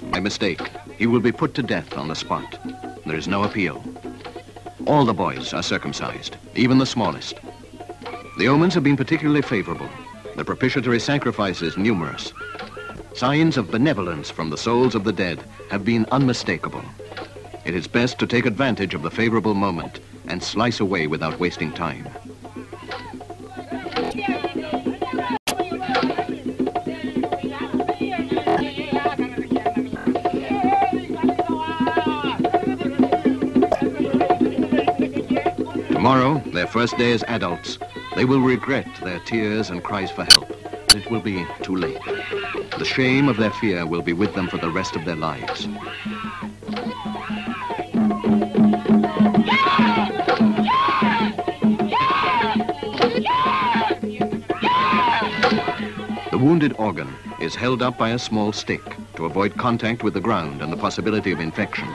by mistake, he will be put to death on the spot. There is no appeal. All the boys are circumcised, even the smallest. The omens have been particularly favorable. The propitiatory sacrifices numerous. Signs of benevolence from the souls of the dead have been unmistakable. It is best to take advantage of the favorable moment and slice away without wasting time. Tomorrow, their first day as adults, they will regret their tears and cries for help. It will be too late. The shame of their fear will be with them for the rest of their lives. The wounded organ is held up by a small stick to avoid contact with the ground and the possibility of infection.